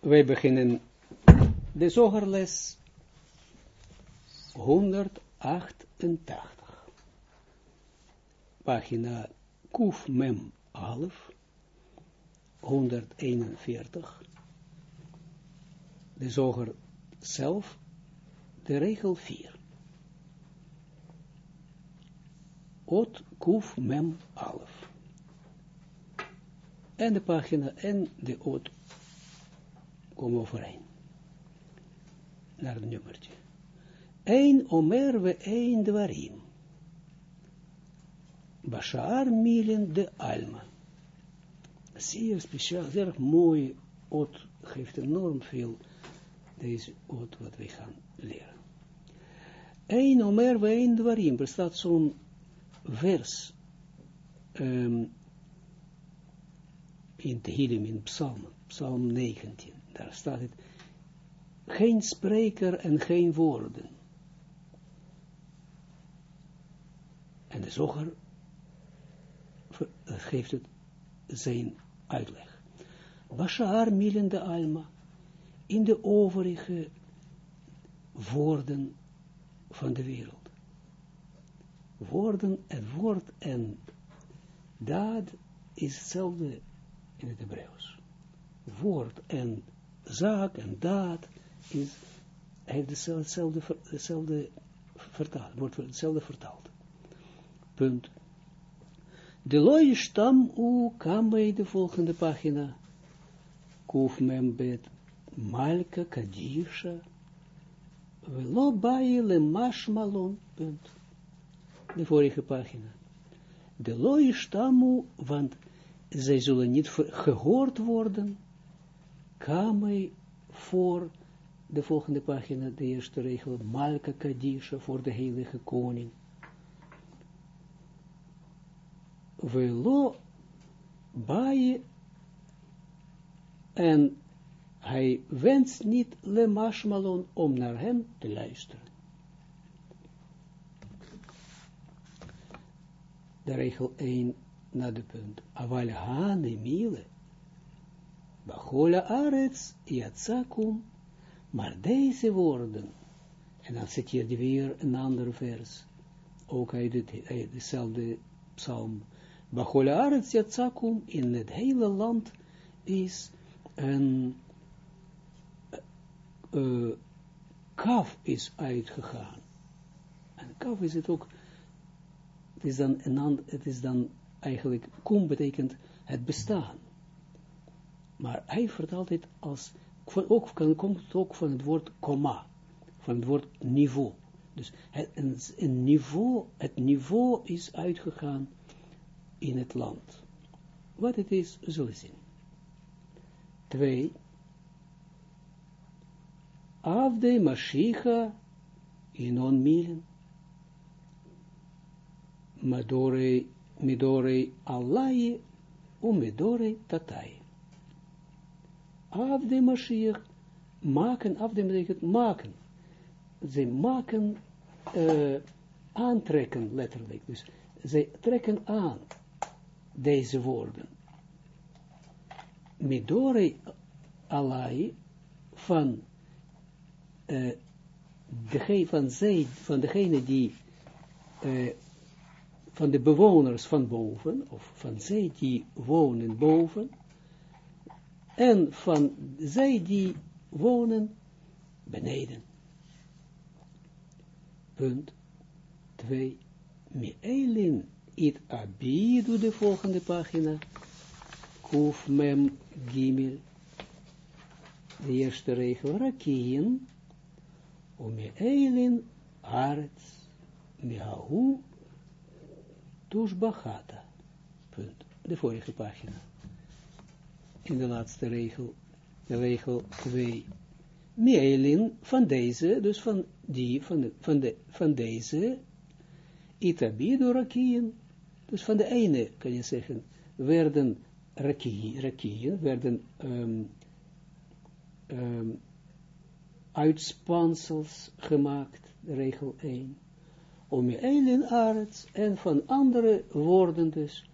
Wij beginnen de zogerles 188. Pagina Kuf Mem Alef 141. De zoger zelf, de regel 4. Ot Kuf Mem Alef. En de pagina en de ot komen overeen. Naar het nummertje. Een omer we een dwarim. Bashar milen de alma. Zeer speciaal, zeer mooi ot, geeft enorm veel deze ot wat wij gaan leren. Een omer we een dwarim, er staat zo'n vers um, in Tehillim, in Psalm, Psalm 19 daar staat het, geen spreker en geen woorden. En de zoger geeft het zijn uitleg. Bashar milen de alma, in de overige woorden van de wereld. Woorden, het woord en daad is hetzelfde in het Hebreeuws. Woord en zaak en daad is, heeft hetzelfde, hetzelfde vertaald, wordt hetzelfde vertaald. Punt. De looi stam u kan bij de volgende pagina. Kuf membet malka kadisha velo le mashmalon. Punt. De vorige pagina. De looi stamu, want zij zullen niet gehoord worden Kamei voor de volgende pagina, de eerste regel, Malka Kadisha voor de heilige koning. Velo bij en hij wenst niet le mashmalon om naar hem te luisteren. De regel 1 naar de punt. Aval hane mile Bachola arets yatsakum, maar deze woorden, en dan zit hier weer een ander vers, ook uit, dezelfde psalm, Bachola arets yatsakum, in het hele land is een kaf is uitgegaan. En kaf is het ook, het is dan, een, het is dan eigenlijk, kum betekent het bestaan. Maar hij vertaalt het als, ook, komt het ook van het woord komma, van het woord niveau. Dus het, een, niveau, het niveau is uitgegaan in het land. Wat het is, zullen zien. Twee. Afde Mashiach on milen. Madore, midore Allahi, umidore tatai af de Mashiach, maken, af de betekent maken. Ze maken, uh, aantrekken, letterlijk. Dus ze trekken aan deze woorden. Midore alai van, uh, degene, van, zij, van degene die, uh, van de bewoners van boven, of van zij die wonen boven, en van zij die wonen beneden. Punt 2. Me'elin it abidu, de volgende pagina. Kuf mem gimel. De eerste regel. Rakien. Om me'elin arets. Mehahu. Tushbachata. Punt. De vorige pagina in de laatste regel, de regel 2. Mielin van deze, dus van die, van, de, van, de, van deze, itabido rakien, dus van de ene, kan je zeggen, werden rakien, werden um, um, uitspansels gemaakt, regel 1. Om je eilen arts en van andere woorden dus,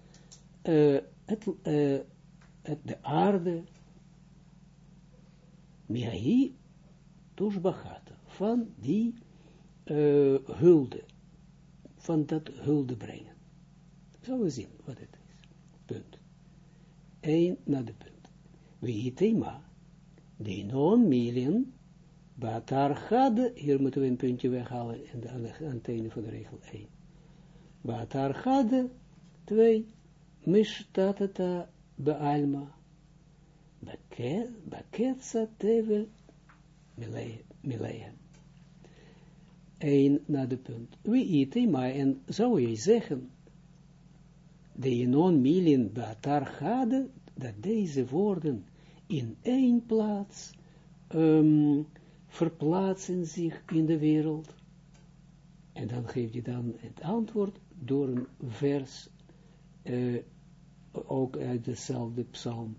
uh, het, uh, het, de aarde, miahi tushbachata, van die uh, hulde, van dat hulde brengen. Zullen we zien wat het is. Punt. Eén naar de punt. Wie thema, de non milien, batar hier moeten we een puntje weghalen de, aan het einde van de regel 1. Batar gade, 2, mishtatata bealma, beketsa tevel milehem. Eén naar de punt. Wie thema, en zou je zeggen, de non milien batar gade, dat deze woorden in één plaats um, verplaatsen zich in de wereld. En dan geeft hij dan het antwoord door een vers, uh, ook uit dezelfde psalm.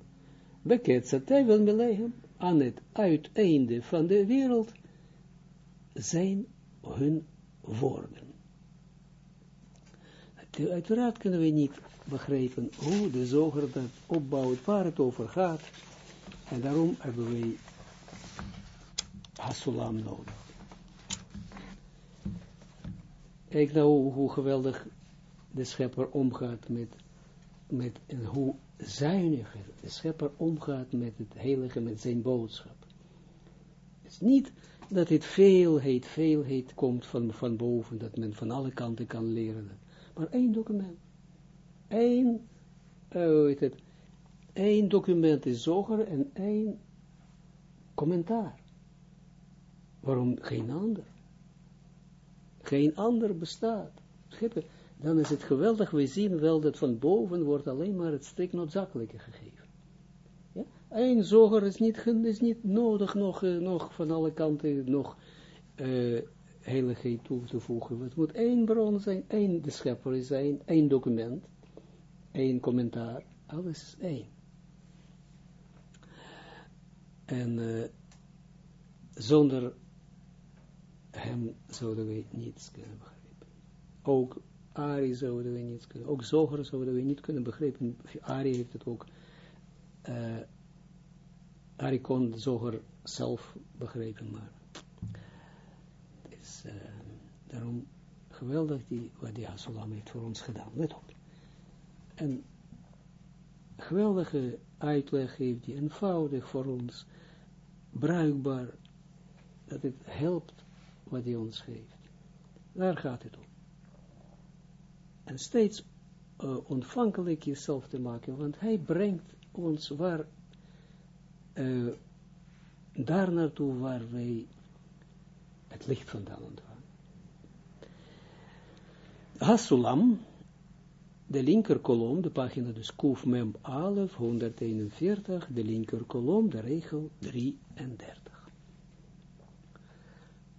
Beketsa tevel melegem, aan het uiteinde van de wereld zijn hun woorden. Uiteraard kunnen we niet begrijpen hoe de zoger dat opbouwt, waar het over gaat. En daarom hebben we Hasulam nodig. Kijk nou hoe geweldig de schepper omgaat met, met en hoe zuiniger de schepper omgaat met het heilige, met zijn boodschap. Het is niet dat dit veelheid, veelheid komt van, van boven, dat men van alle kanten kan leren. Maar één document. Eén, uh, weet het, één document is zoger en één commentaar. Waarom geen ander? Geen ander bestaat. Dan is het geweldig, we zien wel dat van boven wordt alleen maar het strikt noodzakelijke gegeven. Ja? Eén zoger is niet, is niet nodig nog, uh, nog van alle kanten nog uh, heiligheid toe te voegen. Het moet één bron zijn, één de schepper zijn, één document, één commentaar, alles is één. En uh, zonder hem zouden we niets kunnen begrijpen. Ook Ari zouden we niet kunnen, ook Zoger zouden we niet kunnen begrijpen. Ari heeft het ook, uh, Ari kon Zoger zelf begrijpen, maar het is uh, daarom geweldig die, wat die Hasulam heeft voor ons gedaan. Let op. En geweldige uitleg heeft die eenvoudig voor ons, bruikbaar, dat het helpt wat hij ons geeft. Daar gaat het om. En steeds uh, ontvankelijk jezelf te maken, want hij brengt ons waar, uh, daar naartoe waar wij het licht vandaan ontvangen. Hasulam, de linker kolom, de pagina dus Kuf Mem 11, 141, de linker kolom, de regel 33.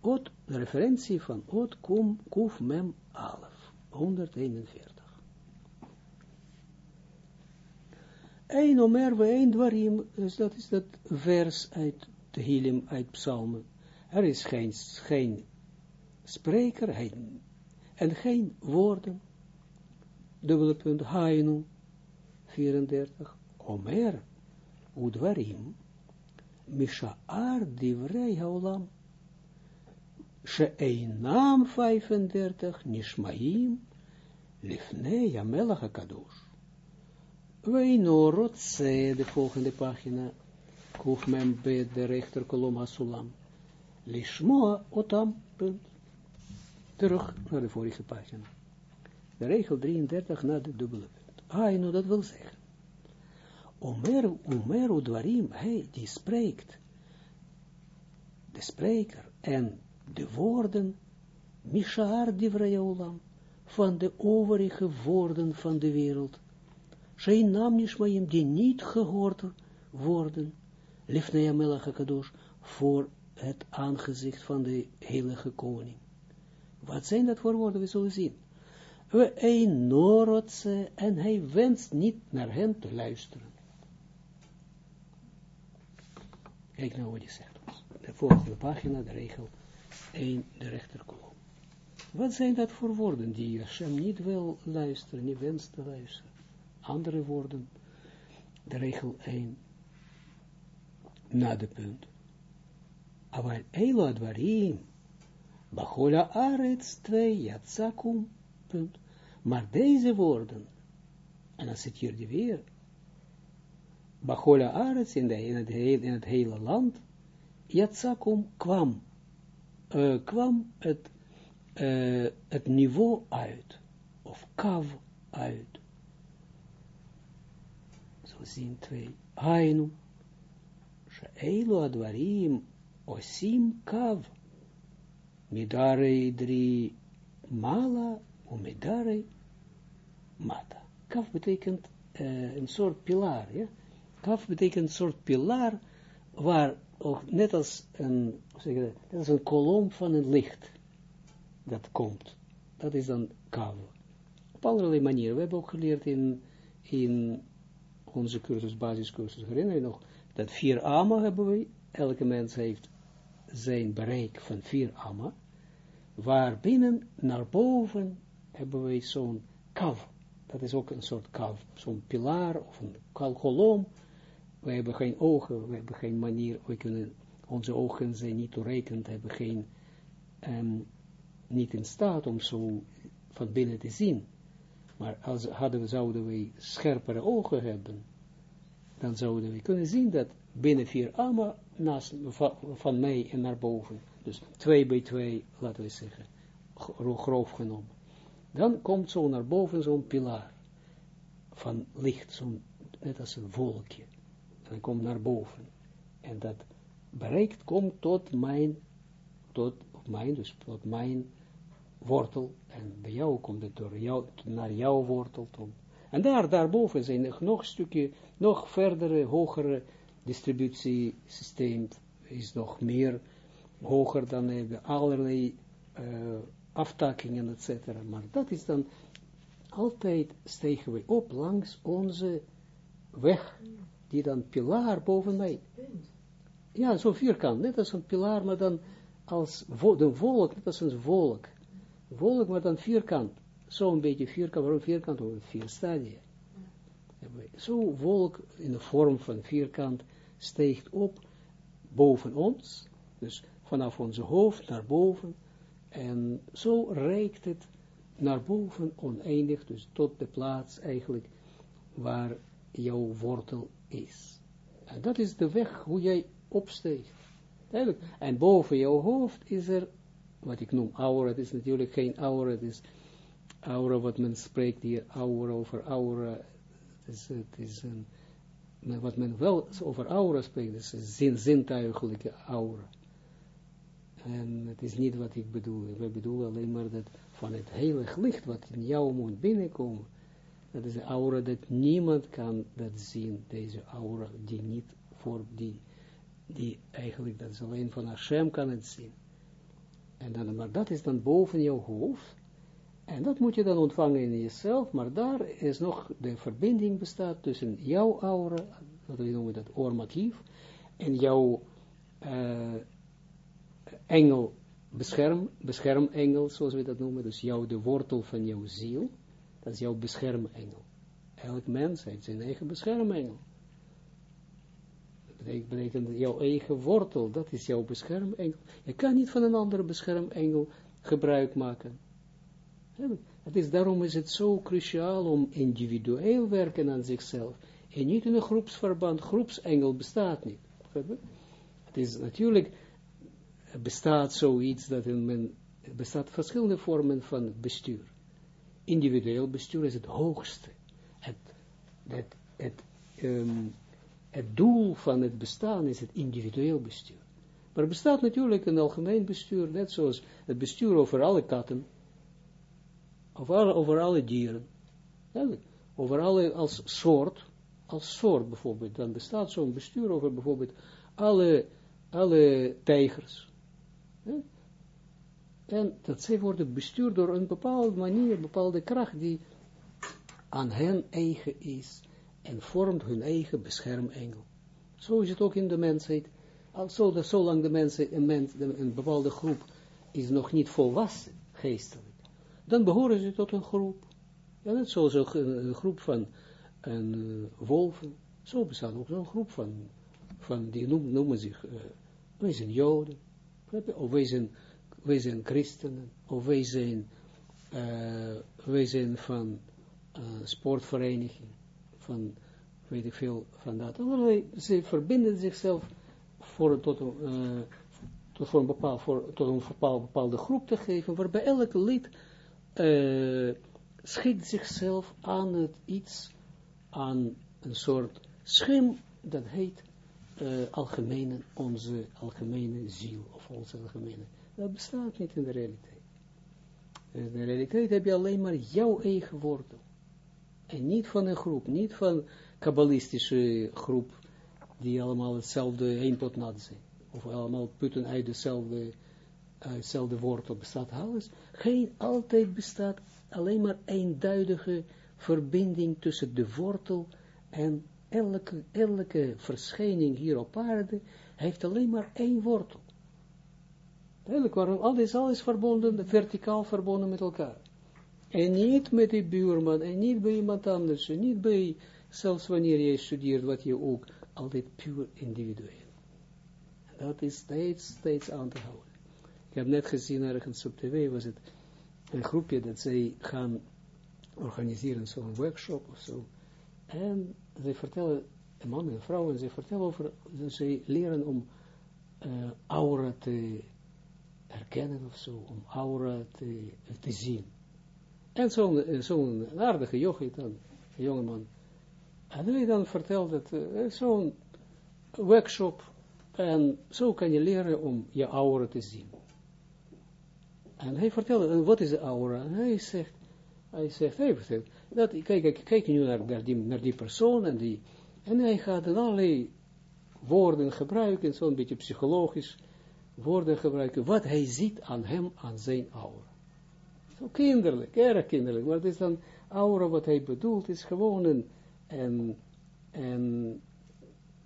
Ot, de referentie van Ot Kum Kuf Mem Alef, 141. Een omer we een dwarim, dus dat is dat vers uit de Hilim, uit Psalmen. Er is geen, geen spreker en geen woorden. Dubbele punt, Hainu, 34. Omer, udwarim, misha'ar divrei haolam, She'einam 35, Nishmaim, Lifnei Amelach HaKadosh. Weino Rotse, de volgende pagina, Kuf Mem Bet, de rechterkolom Hasulam. Lishmoa Otam, punt. Terug naar de vorige pagina. De regel 33 naar de dubbele punt. Ah, nou dat wil zeggen. Omer, Omer Udwarim, hij die spreekt, de spreker en de woorden, Mishar van de overige woorden van de wereld, zijn naam Nishmaim, die niet gehoord worden, Lifnei Melach Kadosh, voor het aangezicht van de heilige koning. Wat zijn dat voor woorden? We zullen zien. We een norotse en hij wenst niet naar hen te luisteren. Kijk nou wat hij zegt. De volgende pagina, de regel 1, de rechterkolom. Wat zijn dat voor woorden die Hashem niet wil luisteren, niet wenst te luisteren? Andere woorden. de regel 1, na de punt. Maar Elo Advarim, Bachola Arets 2, Yatsakum, punt. Maar deze woorden, en dan zit hier die weer, Bachola Arets in, in het hele land, Yatsakum kwam, kwam het niveau uit, of kav uit. Zo zien twee. Hainu, She'elu advarim, osim kav, midare drie mala, umidare mata. Kav betekent uh, een soort pilaar, ja. Kaf betekent een soort pilaar, waar ook net als een, zeg een kolom van het licht, dat komt. Dat is dan kav. Op allerlei manieren. We hebben ook geleerd in, in onze cursus, basiscursus, herinner je nog, dat vier amma hebben we, elke mens heeft zijn bereik van vier amma, waar binnen naar boven hebben we zo'n kav. Dat is ook een soort kav, zo'n pilaar of een kolom, we hebben geen ogen, we hebben geen manier, we kunnen, onze ogen zijn niet toereikend, hebben geen, um, niet in staat om zo van binnen te zien. Maar als hadden we, zouden we scherpere ogen hebben, dan zouden we kunnen zien dat binnen vier armen naast, van, van mij en naar boven, dus twee bij twee, laten we zeggen, grof genomen. Dan komt zo naar boven zo'n pilaar van licht, zo'n, net als een wolkje en komt naar boven. En dat bereikt komt tot mijn, tot mijn, dus tot mijn wortel. En bij jou komt het door jou, naar jouw wortel toe. En daar, daarboven zijn nog een stukje, nog verdere, hogere distributiesysteem, is nog meer hoger dan hebben allerlei uh, aftakingen, etc. Maar dat is dan altijd stegen we op langs onze weg die dan pilaar boven mij. Ja, zo vierkant, net als een pilaar, maar dan als de volk, net als een volk. Volk, maar dan vierkant. Zo'n beetje vierkant, waarom vierkant? Over vier stadia. Zo volk in de vorm van vierkant steekt op boven ons, dus vanaf onze hoofd naar boven, en zo reikt het naar boven oneindig, dus tot de plaats eigenlijk waar jouw wortel is. En dat is de weg hoe jij opsteegt. En boven jouw hoofd is er, wat ik noem aura, het is natuurlijk geen aura, het is aura wat men spreekt hier, aura over aura, het is, wat men wel over aura spreekt, is een zin, zintuigelijke aura. En het is niet wat ik bedoel, we bedoelen alleen maar dat van het hele licht wat in jou moet binnenkomen, dat is een aura dat niemand kan dat zien, deze aura, die niet voor die, die eigenlijk, dat is alleen van Hashem kan het zien. En dan, maar dat is dan boven jouw hoofd, en dat moet je dan ontvangen in jezelf, maar daar is nog de verbinding bestaat tussen jouw aura, wat we noemen dat oormakief, en jouw uh, engel, bescherm, beschermengel, zoals we dat noemen, dus jouw, de wortel van jouw ziel, dat is jouw beschermengel. Elk mens heeft zijn eigen beschermengel. Dat betekent jouw eigen wortel, dat is jouw beschermengel. Je kan niet van een andere beschermengel gebruik maken. Het is, daarom is het zo cruciaal om individueel werken aan zichzelf. En niet in een groepsverband. Groepsengel bestaat niet. Het is natuurlijk, bestaat zoiets dat in men, bestaat verschillende vormen van bestuur individueel bestuur is het hoogste. Het, het, het, um, het doel van het bestaan is het individueel bestuur. Maar er bestaat natuurlijk een algemeen bestuur, net zoals het bestuur over alle katten, over alle, over alle dieren, over alle als soort, als soort bijvoorbeeld, dan bestaat zo'n bestuur over bijvoorbeeld alle, alle tijgers. En dat zij worden bestuurd door een bepaalde manier, een bepaalde kracht die aan hen eigen is en vormt hun eigen beschermengel. Zo is het ook in de mensheid. Dat zolang de mensheid, een, een bepaalde groep is nog niet volwassen, geestelijk, dan behoren ze tot een groep. Ja, net zoals een, een groep van een, uh, wolven. Zo bestaat ook een groep van, van die noemen, zich, uh, wij zijn Joden, of wij zijn, wij zijn christenen, of wij zijn, uh, wij zijn van uh, sportvereniging, van, weet ik veel, van dat. Ze verbinden zichzelf voor, tot, tot, een bepaald, voor, tot een bepaalde, bepaalde groep te geven, waarbij elke lid schikt zichzelf aan het iets, aan een soort schim, dat heet algemene, onze algemene ziel, of onze algemene. Dat bestaat niet in de realiteit. In de realiteit heb je alleen maar jouw eigen wortel. En niet van een groep, niet van kabbalistische groep, die allemaal hetzelfde eenpot nat zijn. Of allemaal putten uit dezelfde, uit dezelfde wortel bestaat alles. Geen, altijd bestaat alleen maar eenduidige verbinding tussen de wortel en elke, elke verschijning hier op aarde heeft alleen maar één wortel. Eigenlijk waarom alles, alles verbonden, verticaal verbonden met elkaar. En niet met die buurman, en niet bij iemand anders, en niet bij, zelfs wanneer je studeert, wat je ook, altijd puur individueel. Dat is steeds, steeds aan te houden. Ik heb net gezien, ergens op tv was het een groepje dat zij gaan organiseren, zo'n workshop of zo. En ze vertellen, een man en een vrouw, en ze vertellen over, ze leren om uh, aura te herkennen of zo, om aura te, te zien. En zo'n zo aardige jochie dan, jongeman. En hij dan vertelt dat uh, zo'n workshop, en zo kan je leren om je aura te zien. En hij vertelde, wat is de aura? En hij zegt, hij zegt, hij vertelt, dat, kijk, kijk nu naar, naar, die, naar die persoon en die, en hij gaat dan allerlei woorden gebruiken, zo'n beetje psychologisch woorden gebruiken, wat hij ziet aan hem, aan zijn aura. Zo kinderlijk, erg kinderlijk, maar het is dan aura wat hij bedoelt, is gewoon een, een, een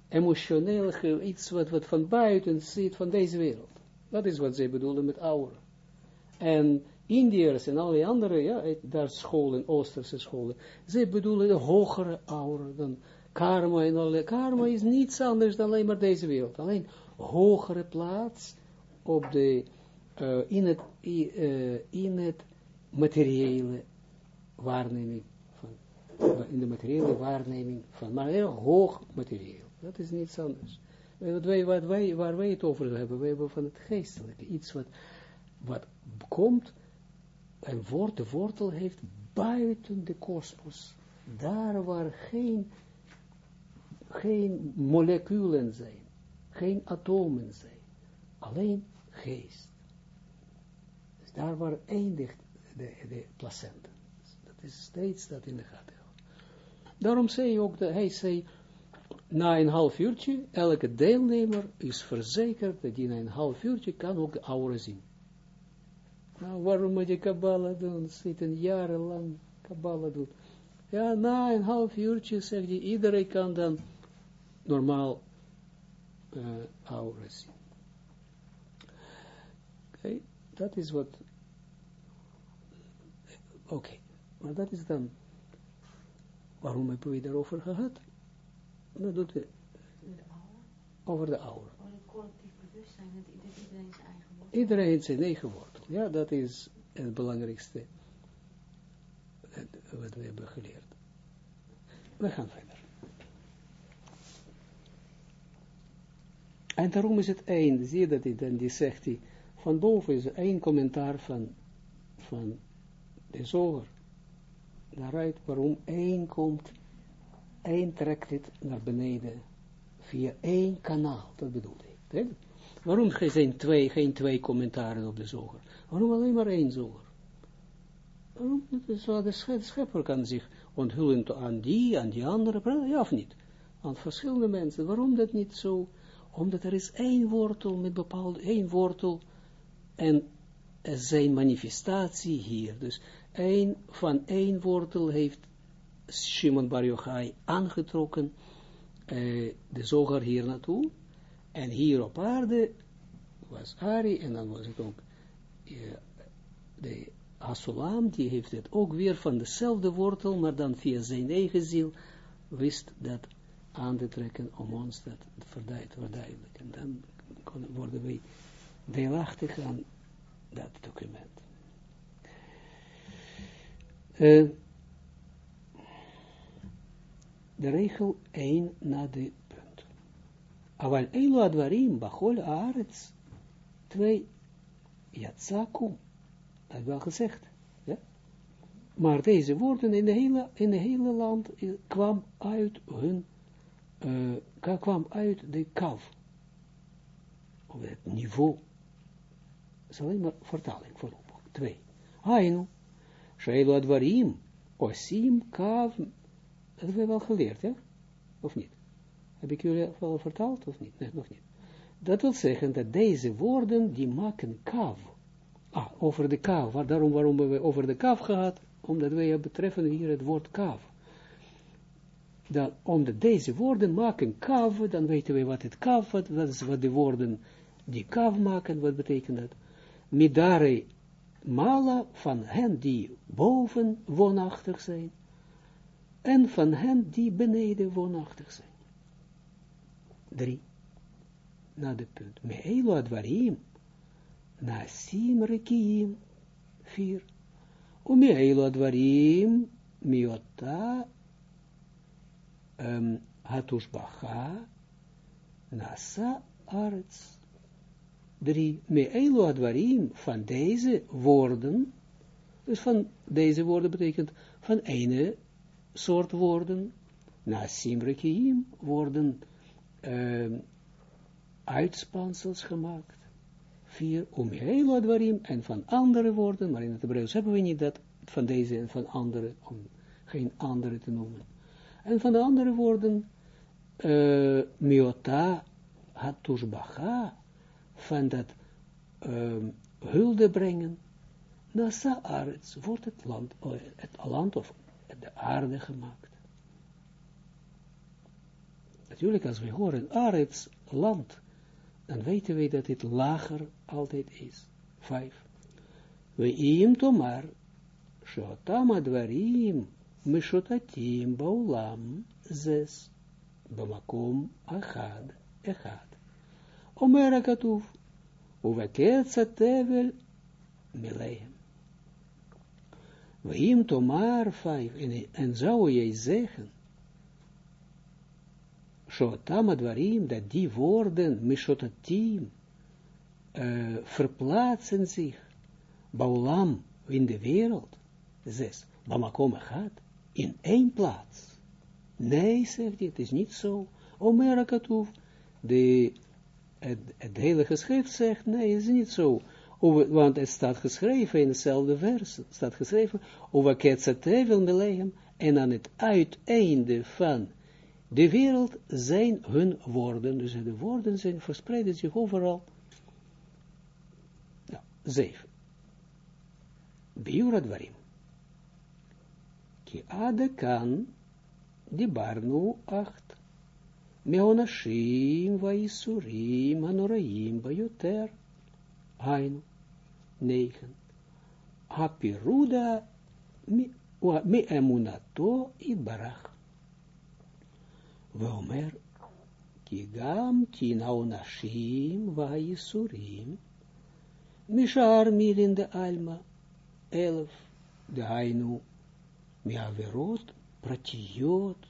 emotioneel iets wat, wat van buiten ziet van deze wereld. Dat is wat zij bedoelen met aura. En Indiërs en alle andere, ja, daar scholen, Oosterse scholen, zij bedoelen de hogere aura dan karma en alle. Karma is niets anders dan alleen maar deze wereld. Alleen hogere plaats op de, in, het, in het materiële waarneming van, in de materiële waarneming van, maar heel hoog materieel. Dat is niets anders. Wat wat wij, waar wij het over hebben, wij hebben van het geestelijke, iets wat, wat komt, een woord, de wortel heeft buiten de kosmos, daar waar geen, geen moleculen zijn, geen atomen zijn, alleen geest. Dus daar waar eindigt de, de placenta. Dat is steeds dat in de gaten. Daarom zei hij ook, dat hij zei, na een half uurtje, elke deelnemer is verzekerd dat hij na een half uurtje kan ook de aura zien. Nou, waarom moet je Kabbalah doen? Zitten jarenlang Kabbalah doen. Ja, na een half uurtje zegt hij, iedereen kan dan normaal uh, aura zien. Okay, dat is wat, oké, okay. maar dat is dan, waarom hebben we daarover gehad? Dat doet we, over de aura. Over het collectief bewustzijn, dat iedereen zijn eigen woord. Iedereen zijn eigen woord. Ja, dat is het belangrijkste wat we hebben geleerd. We gaan verder. En daarom is het één, zie je dat hij dan, die zegt hij, van boven is één commentaar van, van de zoger. Daaruit waarom één komt, één trekt het naar beneden, via één kanaal, dat bedoelde ik. Waarom geen twee, geen twee commentaren op de zoger? Waarom alleen maar één zoger? Waarom? De schepper kan zich onthullen aan die, aan die andere, ja of niet? Aan verschillende mensen. Waarom dat niet zo? Omdat er is één wortel met bepaalde, één wortel en zijn manifestatie hier. Dus één, van één wortel heeft Shimon Bar Yochai aangetrokken uh, de zoger hier naartoe. En hier op aarde was Ari en dan was het ook de Asulam, die heeft het ook weer van dezelfde wortel, maar dan via zijn eigen ziel, wist dat aan te trekken om ons dat te verduidelijken. Dan worden wij deelachtig aan dat document. Uh, de regel 1 na de punt. Aval elu advarim bachol aarets 2 yatsakum. Dat wel gezegd. Ja? Maar deze woorden in de hele, in de hele land kwam uit hun, uh, kwam uit de kav. Of het niveau. Is alleen maar vertaling voorlopig. Twee. Hainu. Sheilu advarim. Osim kav. Dat hebben we wel geleerd, hè? Of niet? Heb ik jullie wel vertaald of niet? Nee, nog niet. Dat wil zeggen dat deze woorden, die maken kav. Ah, over de kav. Daarom waarom we over de kav gehad? Omdat wij betreffen hier het woord kav. Dat, omdat deze woorden maken kav, dan weten we wat het kav, wat is wat de woorden die kav maken, wat betekent dat? Midare mala van hen die boven woonachtig zijn, en van hen die beneden woonachtig zijn. Drie. Na de punt. Meelo advarim. Nasim rekiem. Vier. Umeelo advarim. Miota. Um, hatushbacha. Nasa arts. Drie. Meelo advarim. Van deze woorden. Dus van deze woorden betekent van ene soort woorden, na simrekiim, worden uh, uitspansels gemaakt. Vier, om heel advarim, en van andere woorden, maar in het Hebreeuws hebben we niet dat, van deze en van andere, om geen andere te noemen. En van de andere woorden, uh, miota hatushbacha, van dat uh, hulde brengen, na Saaretz wordt het land, het land of de aarde gemaakt. Natuurlijk, als we horen Arets, land, dan weten we dat dit lager altijd is. Vijf. We im tomar, shotam advarim, mishotatim baulam, zes, bamakom achad, echad. Omer akatuf, uveketsa tevel, milehem. Weim tomar vijf, en, en zou jij zeggen, Shotam advarim, dat die woorden, mishotatim, verplaatsen zich, baulam, in de wereld, zes, bamakom gaat, in één plaats. Nee, zegt hij, het is niet zo. Omerakatoef, de, het, het hele geschrift zegt, nee, is niet zo want het staat geschreven in dezelfde vers, staat geschreven, over Ketzatevel Melehem, en aan het uiteinde van de wereld zijn hun woorden, dus de woorden zijn verspreiden zich overal. Nou, zeven. Biura dwarim. Ki ade kan, die barnu acht, meonashim va isurim anoraim bayoter, Hainu, 9. Hapiruda mi emunato barach. Veomer, ki gam tina onashim vaisurim, mishar milin de alma, elf, de hainu, mi averot, pratiyot,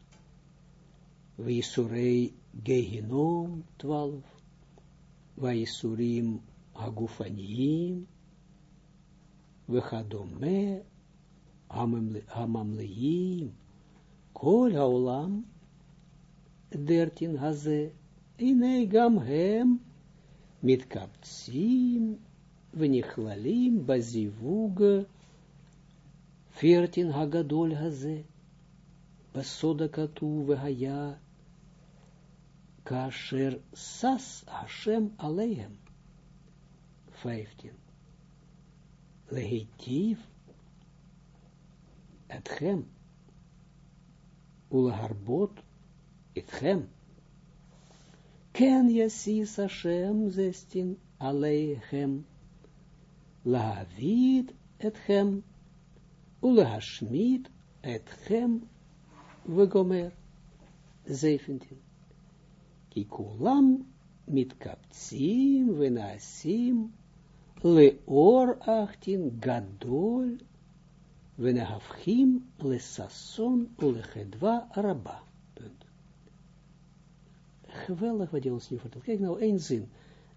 Vaisurei Gehinom 12, Vaisurim Agufaniim, Vechadome Hamamleim, Kol Haolam 13 Haze, Inei Gam Hem, Mitkaptsim, Venichlalim, Bazivuga, 14 Hagadol Haze, Basoda Katu Vehaya, כאשר שש השם עליהם. 15. Lehitiv etchem ulaharbot etchem ken yasis Hashem 16 aleichem lahavid etchem ulahashmid etchem vegomer 17. Kikulam mit kaptsim venasim leor 18 gadol venahafchim lesason ulechedwa rabba. Punt. Geweldig wat je ons nu vertelt. Kijk nou, één zin.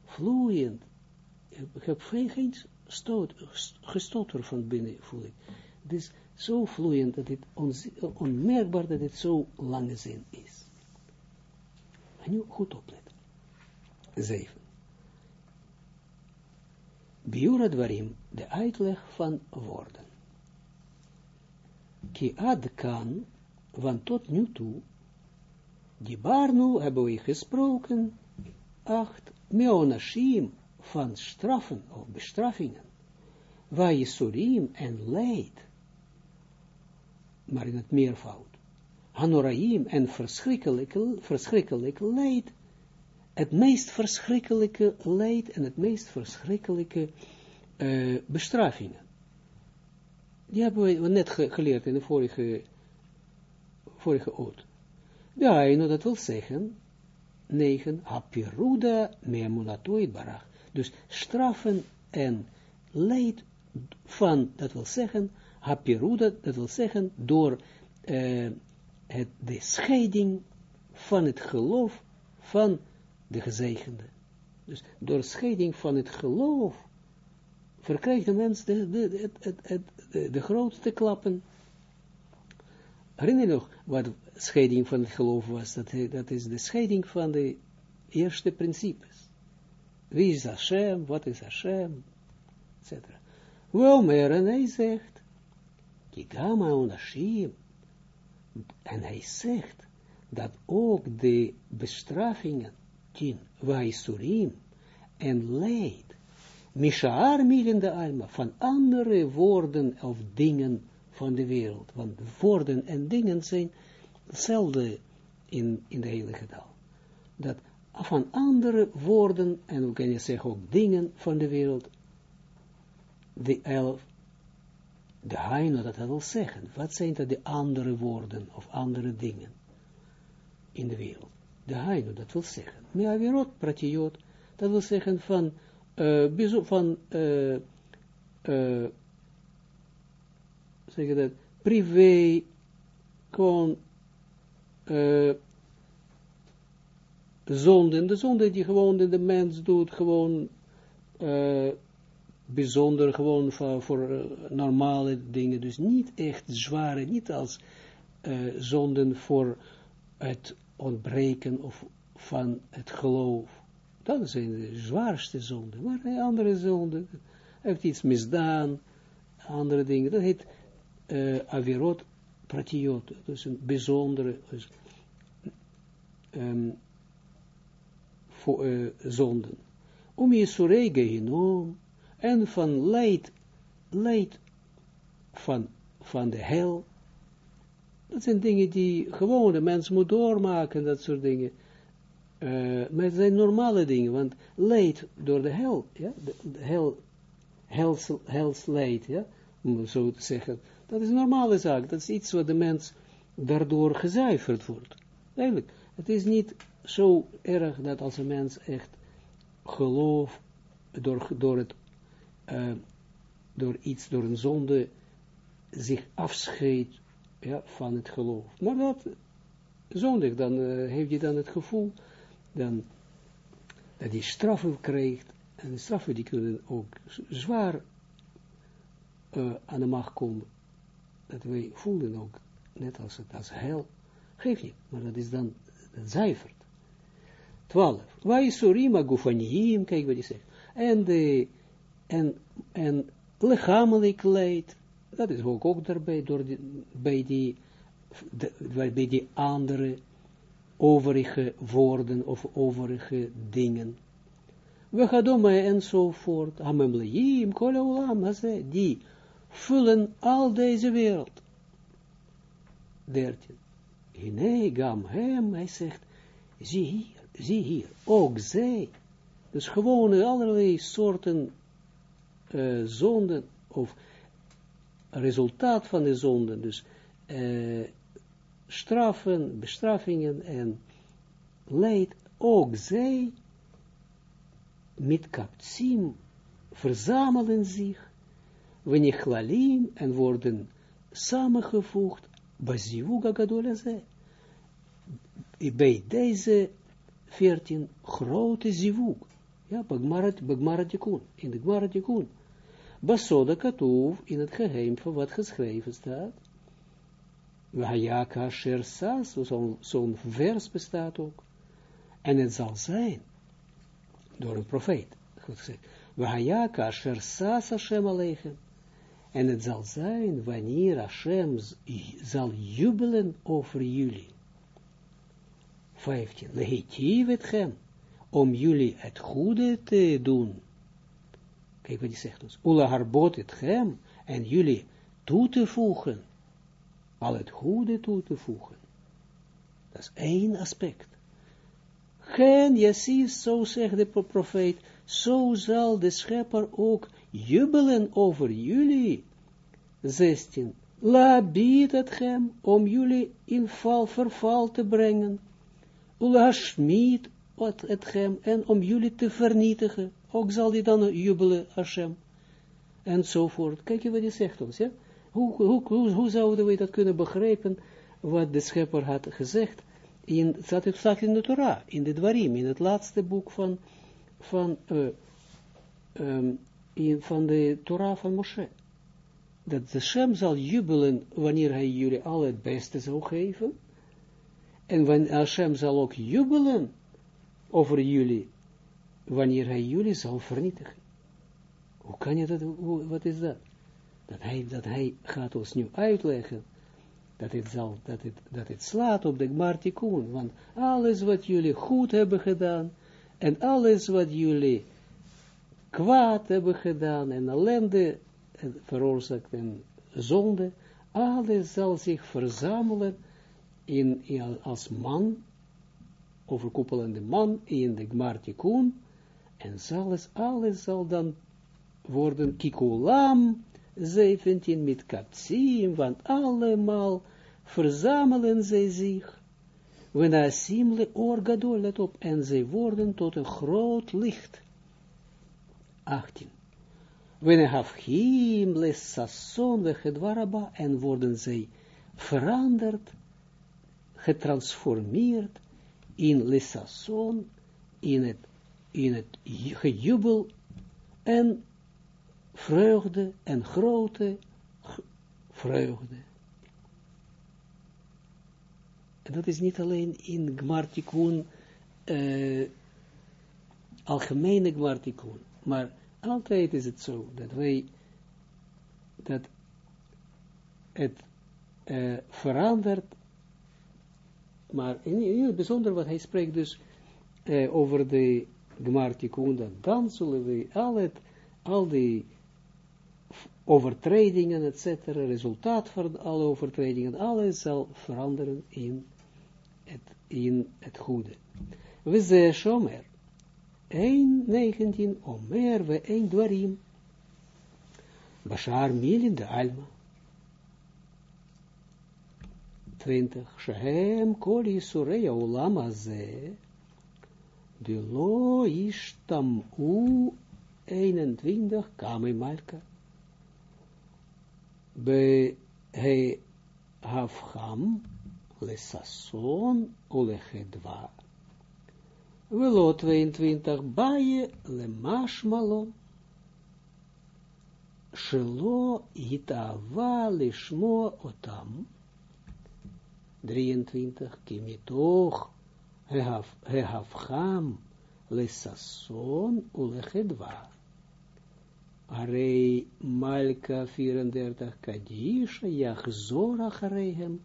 Vloeiend. Ik heb geen stoot, gestotter van binnen, voel ik. Is zo vloeiend dat het onmerkbaar dat het zo lange zin is. Nu goed opletten. 7. Biura de uitleg van woorden. Ki ad kan, want tot nu toe, die barnu hebben we gesproken, acht, meonashim, van straffen of bestraffingen, waar je surim en leid, maar in het meervoud, hanoraim en verschrikkelijke, verschrikkelijke leid, het meest verschrikkelijke leid en het meest verschrikkelijke uh, bestraffingen. Die hebben we net geleerd in de vorige, vorige oot. Ja, dat wil zeggen, 9, hapiruda me'emunatoid barach. Dus straffen en leid van, dat wil zeggen, hapiruda, dat wil zeggen, door uh, het, de scheiding van het geloof van de gezegende. Dus door scheiding van het geloof verkrijgt de mens de, de, de, de, grootste klappen. Herinner je nog wat scheiding van het geloof was? Dat, dat is de scheiding van de eerste principes. Wie is Hashem? Wat is Hashem? Etc. Wel meer, en hij zegt, Kigama onashim. En hij zegt dat ook de bestraffingen, tien, surim en leid, Mishaar in de alma, van andere woorden of dingen van de wereld. Want woorden en dingen zijn hetzelfde in, in de hele taal. Dat van andere woorden, en we kunnen zeggen ook dingen van de wereld, de elf, de heino, dat wil zeggen, wat zijn dat de andere woorden of andere dingen in de wereld? De heino, dat wil zeggen, meavirot pratiot, dat wil zeggen van, uh, van, uh, uh, zeg dat, privé, gewoon, uh, zonden, de zonde die gewoon de mens doet, gewoon bijzonder, gewoon voor, uh, normale dingen, dus niet echt zware, niet als uh, zonden voor het ontbreken of van het geloof. Dat zijn de zwaarste zonden, maar de andere zonden, heeft iets misdaan, andere dingen, dat heet uh, avirot pratiot, dus een bijzondere, dus, um, voor, zonden. Om je gehinom, en van leid, leid van, van de hel. Dat zijn dingen die gewoon de mens moet doormaken, dat soort dingen. Uh, maar het zijn normale dingen, want leid door de hel, ja, de, de hel, hels, hels leid, ja, om zo te zeggen, dat is een normale zaak, dat is iets wat de mens daardoor gezuiverd wordt. Eigenlijk, het is niet zo erg dat als een mens echt geloof door, door, het, uh, door iets, door een zonde, zich afscheidt ja, van het geloof. Maar dat zondig, dan uh, heeft hij dan het gevoel dan, dat hij straffen krijgt, en de straffen die kunnen ook zwaar uh, aan de macht komen, dat wij voelen ook, net als het als hel, geeft niet, maar dat is dan, dat zuivert. 12. Wij surima gufaniyim, kijk wat hij zegt. En, de, en, en lichamelijk leid, dat is ook, ook daarbij, door die, bij, die, bij die andere overige woorden of overige dingen. We gaan maar enzovoort. Hamemleim, kola die vullen al deze wereld. 13. Hine gam hem, hij zegt, zie hier, zie hier, ook zij, dus gewoon allerlei soorten uh, zonden, of resultaat van de zonden, dus uh, straffen, bestraffingen en leid, ook zij met kaptsim verzamelen zich, wanneer en worden samengevoegd, bazivuga gadolaze, bij deze veertien grote zivug, ja, bagmaradikun, in de gmaradikun, basoda katuv, in het geheim van wat geschreven staat, Wahayaka Shersas, zo'n vers bestaat ook. En het zal zijn, door een profeet, goed gezegd, Wahayaka Shersas Hashem. En het zal zijn wanneer Hashem zal jubelen over jullie. 15. Lehitiv het hem, om jullie het goede te doen. Kijk wat hij zegt ons. Ula harbot het hem, en jullie toe te voegen al het goede toe te voegen. Dat is één aspect. Gen, je ziet, zo zegt de profeet, zo zal de schepper ook jubelen over jullie. 16. La biedt het hem om jullie in val, verval te brengen. Ula schmied het hem en om jullie te vernietigen. Ook zal hij dan jubelen, Hashem. Enzovoort. Kijk je wat hij zegt ons, ja? Hoe, hoe, hoe, hoe zouden we dat kunnen begrijpen, wat de schepper had gezegd, in, staat het staat in de Torah, in de Dwarim, in het laatste boek van, van, uh, um, in, van de Torah van Moshe. Dat de Shem zal jubelen wanneer hij jullie al het beste zal geven. En wanneer Hashem zal ook jubelen over jullie, wanneer hij jullie zal vernietigen. Hoe kan je dat, wat is dat? dat hij, dat hij gaat ons nu uitleggen, dat het, zal, dat het, dat het slaat op de Gmartikun, want alles wat jullie goed hebben gedaan, en alles wat jullie kwaad hebben gedaan, en ellende veroorzaakt en zonde, alles zal zich verzamelen in, in als man, overkoepelende man, in de Gmartikun, en alles, alles zal dan worden kikulam, 17 met kapsim, want allemaal verzamelen zij zich, wanneer simle orgadol, let op, en zij worden tot een groot licht. 18. Wanneer hafhim le sasson we gedwaraba, en worden zij veranderd, getransformeerd in le in het, in het gejubel en vreugde en grote vreugde. En dat is niet alleen in Gmartikun, uh, algemene Gmartikun, maar altijd is het zo, dat wij, dat het uh, verandert, maar in, het bijzonder wat hij spreekt dus uh, over de Gmartikun, dan zullen we al, het, al die overtredingen, etc., resultaat van alle overtredingen, alles zal veranderen in het, in het goede. We zeggen Shomer, 1.19, Omer, we 1 dwarim, Bashar Milin de Alma, 20, Shehem kol Yisurei Olam Azeh, de lo ishtam u 21, Kame Malka, be he hafcham lesason ulechedwa. Velo 22 baie le mashmalom. Shelo itava lishmo otam. 23 kimitoch hehafcham lesason ulechedwa. Arei Malka 34 Kadisha Yachzor Achareihem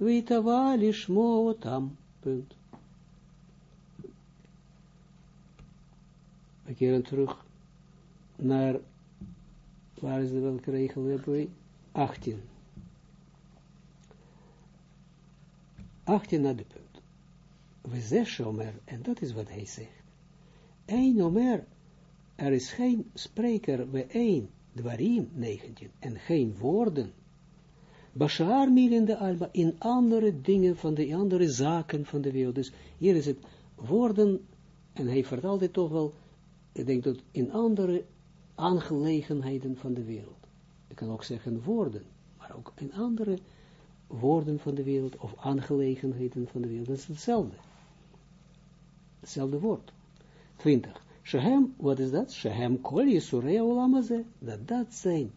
Vitava Lishmo Otam. Punt. We keren terug naar, waar is de welke regel hebben we? 18. 18 naar de punt. We Omer, en dat is wat hij zegt. Een Omer er is geen spreker bij één, dwarim 19, en geen woorden, Bashar in de alba, in andere dingen van de andere zaken van de wereld. Dus hier is het woorden, en hij vertelt dit toch wel, ik denk dat in andere aangelegenheden van de wereld. Ik kan ook zeggen woorden, maar ook in andere woorden van de wereld, of aangelegenheden van de wereld, dat is hetzelfde. Hetzelfde woord. 20. Shehem, wat is dat? Shehem kol Yisurea. Dat dat zijn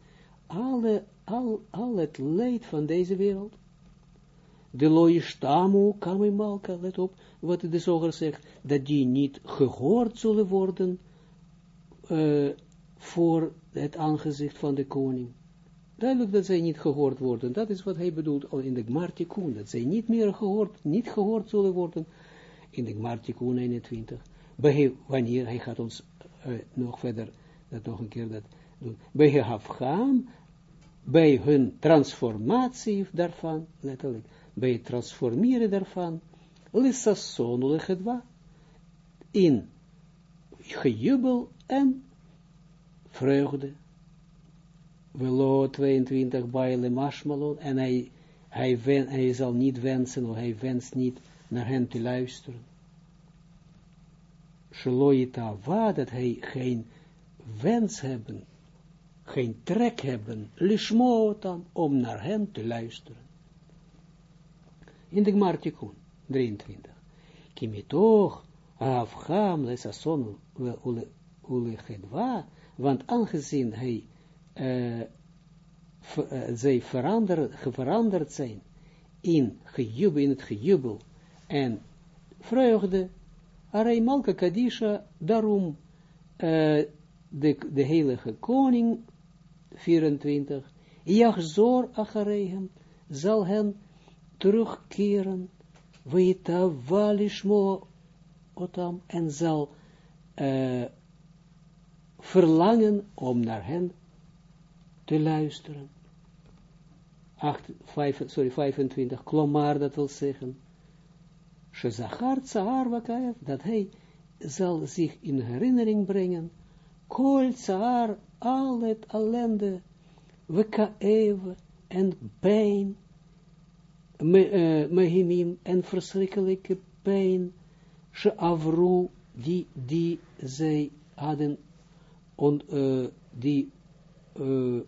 alle, al, al het leed van deze wereld. De loïstamu kamimalka, let op wat de zoger zegt, dat die niet gehoord zullen worden uh, voor het aangezicht van de koning. Duidelijk dat zij niet gehoord worden, dat is wat hij bedoelt al in de Gmartikun, dat zij niet meer gehoord, niet gehoord zullen worden in de Gmartikun 21 bij, wanneer hij gaat ons uh, nog verder, dat nog een keer dat doen, bij Hafgam, bij hun transformatie daarvan, letterlijk, bij het transformeren daarvan, lissasson in gejubel en vreugde. Velo 22 bij le mashmalon, en hij, hij, wen, hij zal niet wensen, of hij wenst niet naar hen te luisteren. Shloita wa, dat hij geen wens hebben, geen trek hebben, lishmotan, om naar hen te luisteren. In de Gmartikun, 23. Kimitoch, afgam, lesason, ule gedwa, want aangezien hij, uh, zij verander, veranderd zijn in, gejubel, in het gejubel en vreugde, Arei Malka Kadisha, daarom uh, de, de heilige koning, 24, Jachzor Acharehem, zal hen terugkeren, Weita Valishmo Otam, en zal uh, verlangen om naar hen te luisteren. 8, 5, sorry, 25, klomar dat wil zeggen, Shezachar Tsaar Wakaev, dat hij zal zich in herinnering brengen, Kol Tsaar, al het ellende, Wakaev en pijn, Mehimim en verschrikkelijke pijn, Sheavru, die, die zij hadden, on, uh, die, uh,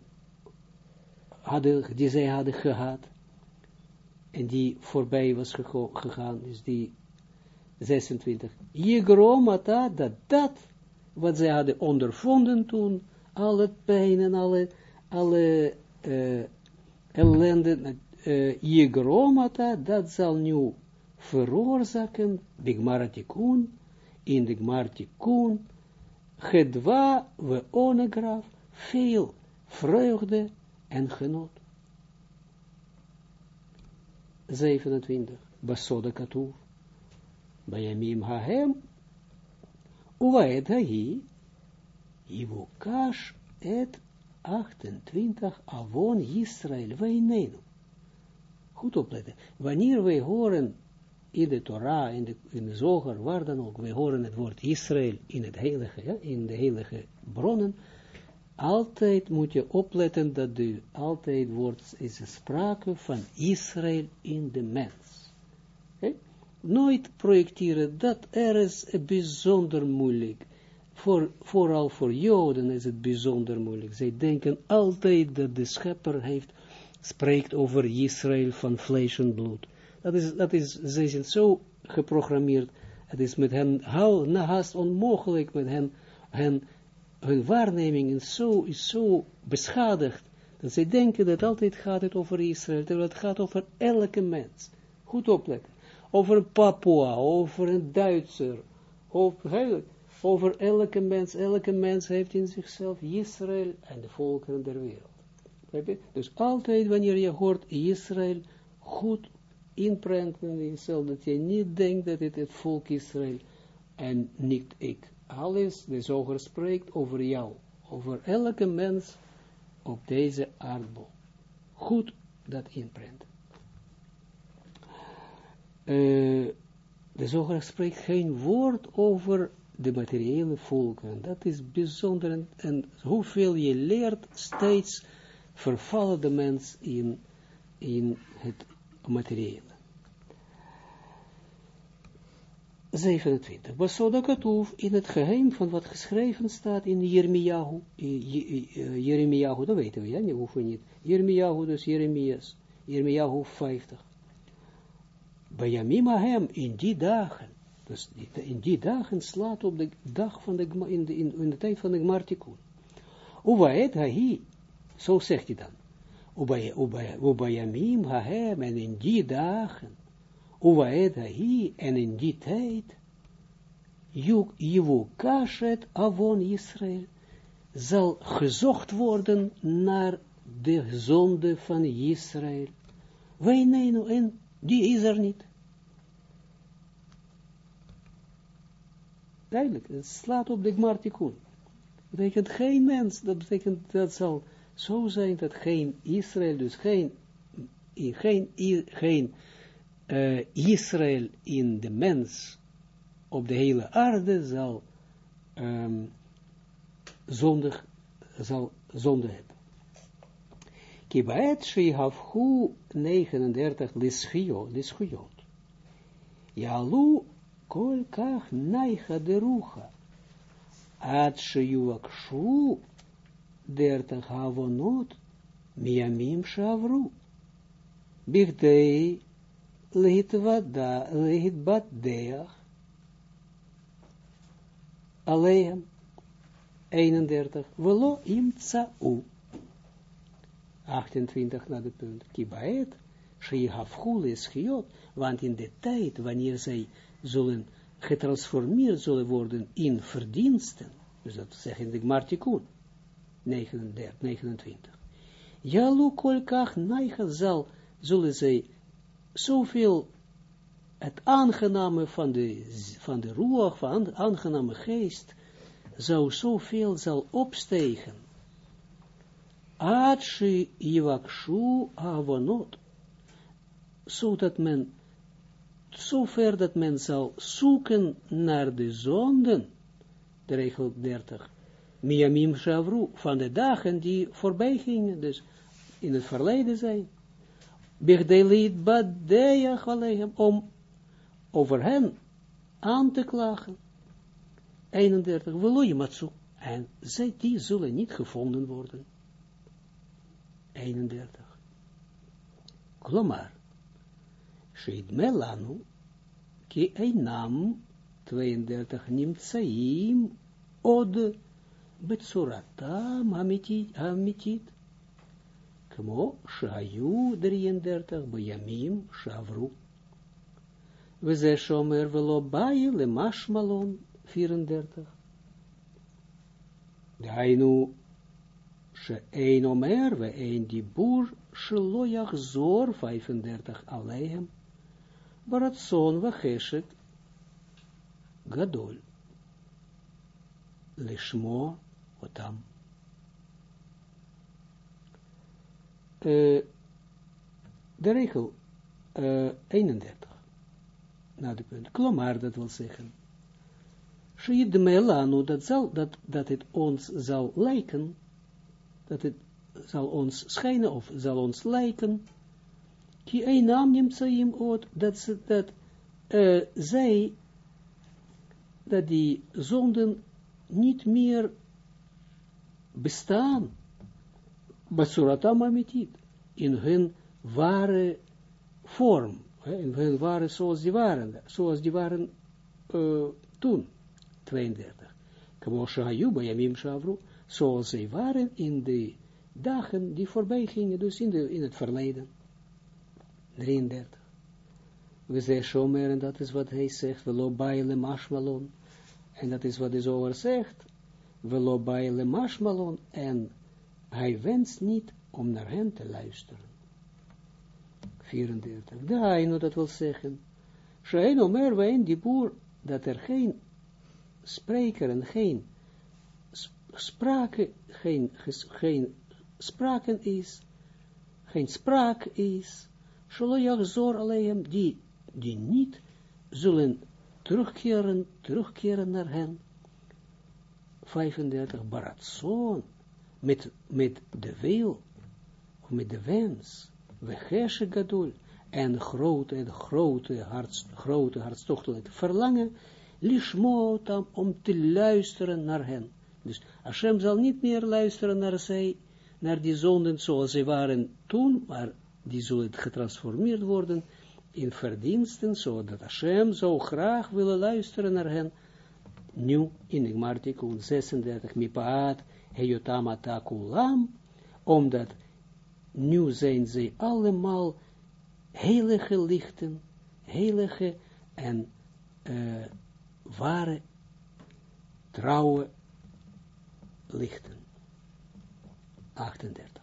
hadden, die zij hadden gehad, en die voorbij was gegaan, dus die 26. Jegromata, dat dat, wat zij hadden ondervonden toen, alle pijn en alle, alle uh, ellende, uh, Jegromata, dat zal nu veroorzaken, de Gmaratikun, in de Gmartikun, gedwa we onegraf, veel vreugde en genot. 27, Basoda Katuv, Bayamim Hahem, Uwaed Hahi, Ivukash et 28, Avon Israël, Weinenu. Goed opletten. Wanneer wij horen in de Torah, in de, in de Zoger, waar dan ook, wij horen het woord Israël in het heilige, in de heilige bronnen, altijd moet je opletten dat er altijd wordt, is sprake van Israël in de mens. Nooit projecteren, dat er is bijzonder moeilijk. Voor, vooral voor Joden is het bijzonder moeilijk. Zij denken altijd dat de schepper heeft, spreekt over Israël van vlees en bloed. Dat is, dat is, zij zijn zo geprogrammeerd, het is met hen haast onmogelijk met hen, hen hun waarneming is zo, is zo beschadigd, dat zij denken dat altijd gaat het over Israël, terwijl het gaat over elke mens. Goed opletten. Over een Papua, over een Duitser, over, over elke mens. Elke mens heeft in zichzelf Israël en de volkeren der wereld. Dus altijd wanneer je hoort Israël, goed inprenten in jezelf, dat je niet denkt dat het het volk Israël en niet ik alles, de zoger spreekt over jou, over elke mens op deze aardbol. Goed dat inprent. Uh, de zoger spreekt geen woord over de materiële volken. Dat is bijzonder. En, en hoeveel je leert, steeds vervallen de mens in in het materiële. 27. Basoda Katoef in het geheim van wat geschreven staat in Jeremiahu. Jeremiahu, dat weten we, ja, niet, hoeven niet. Jeremiahu, dus Jeremias. Jeremiahu 50. Bayamima hem in die dagen. Dus in die dagen slaat op de dag van de, in de, in, de tijd van de Gmartikun. Uwaet hahi, zo zegt hij dan. Ubayamim hahem, en in die dagen Uwaed hi, en in die tijd, Jivu kashet avon Israël, zal gezocht worden naar de zonde van Israël. Wij nemen, en die is er niet. Duidelijk, het slaat op de Gmartikun. Dat betekent geen mens, dat betekent dat zal zo zijn dat geen Israël, dus geen, geen, geen uh, Israël in de mens op de hele aarde zal um, zondig, zal zonde hebben. Kibaet shihafhu 39 lischiot, lischiot. Yalu kol kach naicha derucha. Ad shiyuakshu 30 havonot miamim shavru. Bigdei Lehitbadeach Aleem 31 Velo imtsa'u 28 naar de punt Kibaet is giot want in de tijd wanneer zij zullen getransformeerd zullen worden in verdiensten dus dat zeggen de Gmartikun 39, 29 Jalu kolkach naicha zal zullen zij zoveel het aangename van de, van de roer, van de aangename geest, zou zoveel zal opstegen. Aatshi yivakshu avonot, zodat men, zover dat men zal zoeken naar de zonden, de regel 30, Miamim Shavru, van de dagen die voorbij gingen, dus in het verleden zijn. Bigdelit badeach alehem, om over hen aan te klagen. 31, veloje matsu, en zij die zullen niet gevonden worden. 31. Klomar, Sheid melanu, ki einam, 32, nimtsaim, od, betsuratam, amitit, Kmo, Shayu 33, Bayamim, Shavru. We ze shomer velo baie le mashmalon 34. Dainu, she een omer, we een die boer, sheloyach zor 35 alehem. Baratson we geshet gadol. Lishmo otam. Uh, de regel uh, 31. Na de punt. Klomar, dat wil zeggen. Shiid melanu, dat, zal, dat, dat het ons zal lijken, dat het zal ons schijnen, of zal ons lijken, die een naam neemt ze dat, dat uh, zij, dat die zonden niet meer bestaan, Basuratam amitit, in hun ware vorm, in hun ware zoals die waren, zoals die waren toen, 32. Kamosha Hayuba Yamim Shavru, zoals zij waren in de dagen die voorbij gingen, dus in, de, in het verleden. 33. We zeggen Shomer, en dat is wat hij zegt, we lobaile mashmalon, en dat is wat de zoger zegt, we lobaile mashmalon, en hij wenst niet om naar hen te luisteren. 34. Daino, dat wil zeggen, Shein wein die boer, dat er geen spreker en geen sprake, geen, geen spraken is, geen spraak is, Shaloyach zor alleen die, die niet zullen terugkeren, terugkeren naar hen. 35. Baratson, met, met de wil, met de wens, we geshe gadol, en grote, en grote, harts, grote hartstochtelijke verlangen, lishmotam, om te luisteren naar hen. Dus Hashem zal niet meer luisteren naar zij, naar die zonden zoals ze waren toen, maar die zullen getransformeerd worden in verdiensten, zodat Hashem zou graag willen luisteren naar hen. Nu, in de Martikun 36, Mipaat, Heyotama Takulam, omdat nu zijn ze allemaal heilige lichten, heilige en uh, ware, trouwe lichten. 38.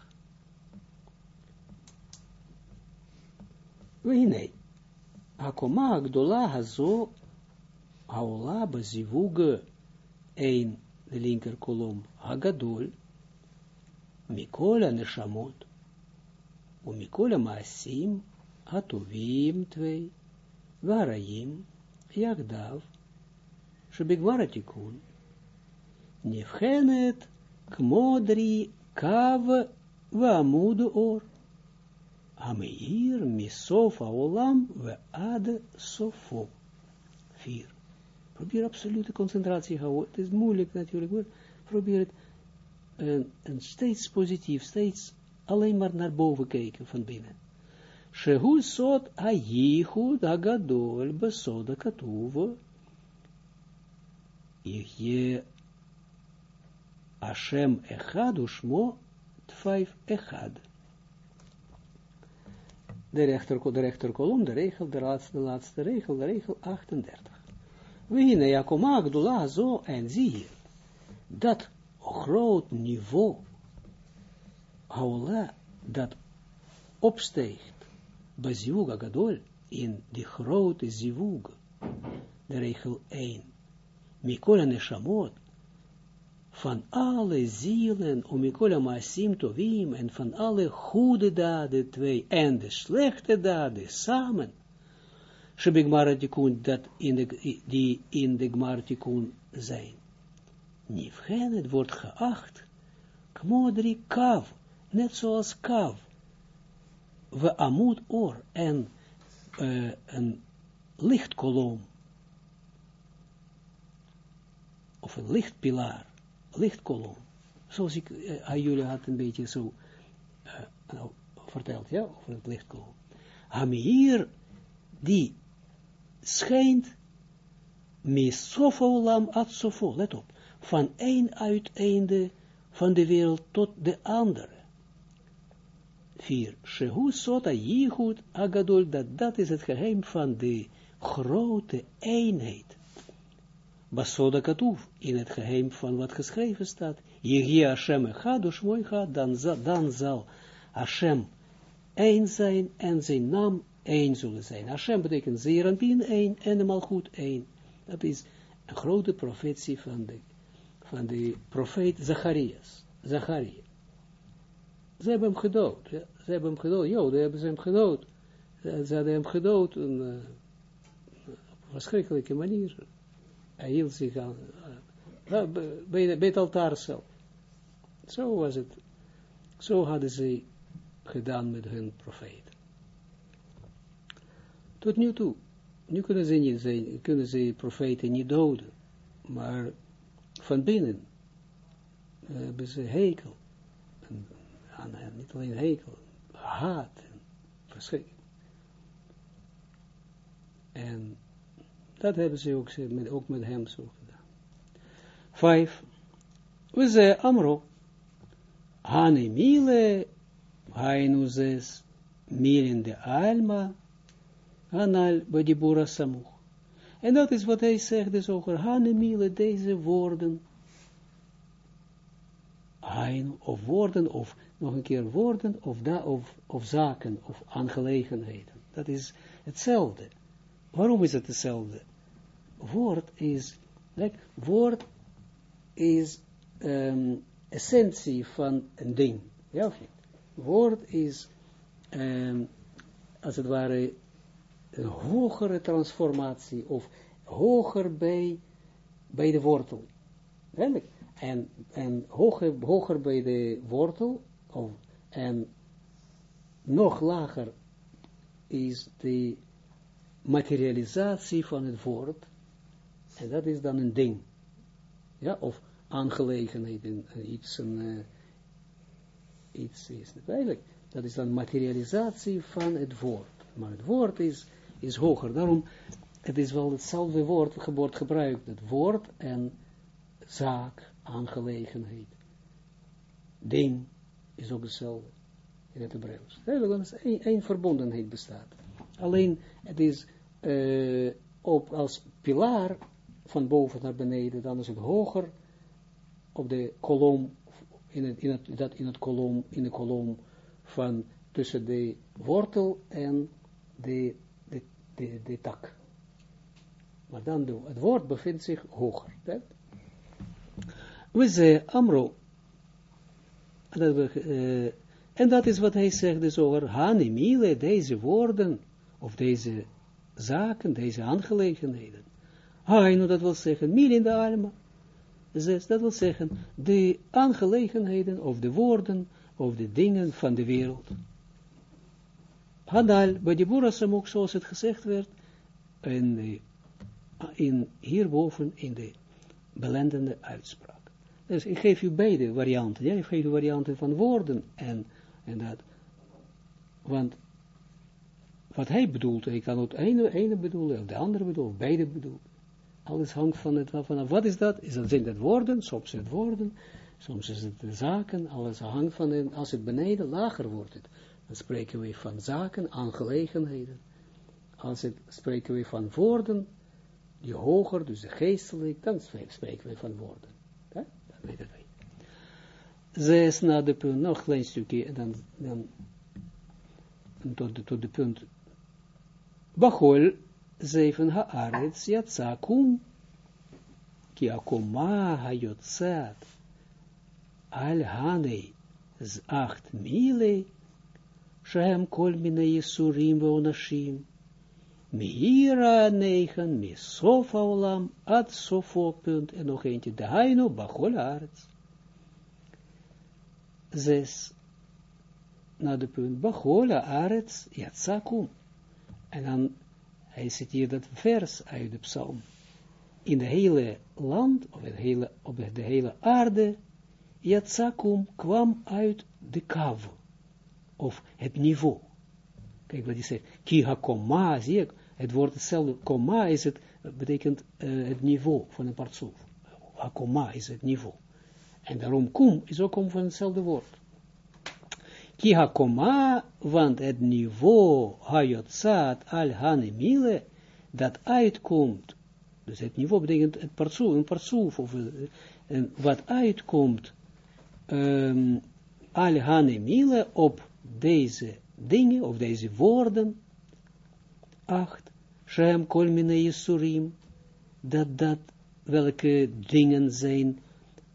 והנה, הקומה הגדולה הזו, העולה בזיווג een, de linker kolom, Hagadol, Mikola Neshamot, Umikola Maasim, Hatuvim 2, Varayim, Yagdav, Shebegvaratikun, Nefhenet, Kmodri, Kav, Vamud Or, Ameir, misofa Olam, Vead Sofo. fir. Probeer absolute concentratie houden. Het is moeilijk natuurlijk, probeer het en, en steeds positief, steeds alleen maar naar boven kijken van binnen. Shehu sot ha-yichud ha-gadol besod ha-katuv je Hashem echad ushmo tfaif echad de rechter, rechterkolom, de regel, de laatste, de laatste regel, de regel 38. We hine Jakoma Gdula zo, en zie je, dat groot niveau, Haola, dat opsteegt, Bazivuga Gadol, in die grote Zivuga, de regel 1, Mikola Neshamot, van alle zielen, om Mikola Maasim Tovim, en van alle goede daden, twee, en de slechte daden, samen. Shebigmaratikun, dat in de, die in de Gmartikun zijn. Nifgen, het wordt geacht, kmodri kav, net zoals kav, we amut or, en uh, een lichtkolom, of een lichtpilaar, lichtkolom. Zoals ik uh, aan jullie had een beetje zo uh, nou, verteld, ja, over het lichtkolom. Hamir, die schijnt, misofolam at sofo, let op, van een uiteinde van de wereld tot de andere. Vier, Shehu sota yichud agadol, dat dat is het geheim van de grote eenheid. Basoda Katuv, in het geheim van wat geschreven staat, Yehi Hashem Echad, Moicha, dan, dan zal Hashem één zijn en zijn naam één zullen zijn. Hashem betekent Zeranpin één en de Malchut één. Dat is een grote profetie van de, van de profeet Zacharias. Zacharia. Ze hebben hem gedood. Ze hebben hem gedood. Joden hebben ze hem gedood. Ze, ze hadden hem gedood en, uh, op een verschrikkelijke manier. Hij hield zich aan, uh, bij, bij het altaar zelf. Zo was het. Zo hadden ze gedaan met hun profeet. Tot nu toe. Nu kunnen ze niet zijn, kunnen ze profeten niet doden. Maar van binnen uh, hebben ze hekel. En, en, niet alleen hekel, haat en verschrik. En dat hebben ze ook, met, ook met hem zo gedaan. Vijf. We ze amro. Hanemile, hainu zes, milen de alma, anal badibura samuch. En dat is wat hij zegt dus over Hanemile, deze woorden. Hainu, of woorden, of nog een keer woorden, of, da, of, of zaken, of aangelegenheden. Dat is hetzelfde. Waarom is het hetzelfde? Woord is, like, woord is um, essentie van een ding. Ja of niet? Woord is, um, als het ware, een hogere transformatie, of hoger bij, bij de wortel. Eigenlijk. En, en hoger, hoger bij de wortel, of, en nog lager is de materialisatie van het woord, en dat is dan een ding, ja, of aangelegenheid, iets, een, uh, iets is, eigenlijk, dat is dan materialisatie van het woord, maar het woord is, is hoger, daarom, het is wel hetzelfde woord, wordt gebruikt, het woord en zaak, aangelegenheid, ding, is ook hetzelfde in het Hebreeuws. Is één, verbondenheid bestaat. Alleen het is uh, op als pilaar van boven naar beneden, dan is het hoger op de kolom, in het, in dat in het kolom, in de kolom van tussen de wortel en de, de, de, tak. Maar dan de, het woord bevindt zich hoger. We zeggen Amro, we, uh, en dat is wat hij zegt dus over Hanemile, deze woorden, of deze zaken, deze aangelegenheden. Hainu, dat wil zeggen, mil in de alma. Zes, dat wil zeggen, de aangelegenheden, of de woorden, of de dingen van de wereld. Hadal, bij de Boerasam ook, zoals het gezegd werd, in, hierboven in de belendende uitspraak. Dus ik geef u beide varianten, ja, ik geef u varianten van woorden en en dat, want wat hij bedoelt, ik kan het ene, ene bedoelen, of de andere bedoelen, of beide bedoelen. Alles hangt van het, van wat is dat? Is dat zijn het woorden, soms het woorden, soms is het de zaken, alles hangt van, en als het beneden lager wordt het, dan spreken we van zaken, aangelegenheden. Als het spreken we van woorden, die hoger, dus de geestelijk, dan spreken we van woorden. Ja? Dat weten we zes na de punt, nog een klein stukje, en dan, dan tot, de, tot de punt. Bachol, zeven haaretz, yatsakum, ki akoma hayotzat, al hanei, acht mile, shem kol mine yisurim veonashim, Mihira negen, misofa olam, ad sofo punt, en nog eentje, de haino, bachol arts zes, naar de punt, Bachola arets yatsakum. En dan, hij hier dat vers uit de psalm. In de hele land, of het hele, op de hele aarde, yatsakum kwam uit de kav, of het niveau. Kijk wat hij zegt, ki hakoma, zie ik, het woord hetzelfde, koma is het, betekent uh, het niveau van een partsoef. Hakoma is het niveau. En daarom kum is ook om van hetzelfde woord. Ki hakoma, want het niveau hayotzat al hanemile, dat uitkomt, dus het niveau betekent het partsoef, een partsoef, of een, wat uitkomt, um, al hanemile op deze dingen, of deze woorden, acht, shem kolmine yisurim, dat dat, welke dingen zijn,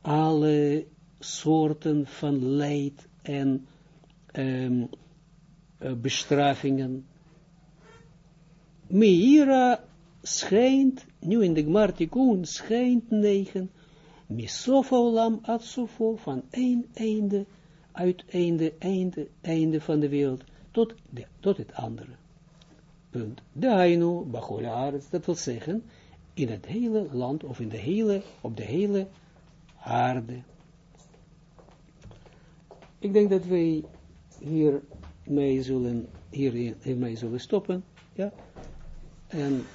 alle soorten van leid en um, bestrafingen. Meira schijnt, nu in de Gmartikun schijnt negen, misofa olam atsofo, van één einde, uit einde, einde, van de wereld, tot, tot het andere. Punt. De Hainu, dat wil zeggen, in het hele land, of in de hele, op de hele aarde. Ik denk dat wij hier mee zullen, hier mee zullen stoppen, ja, en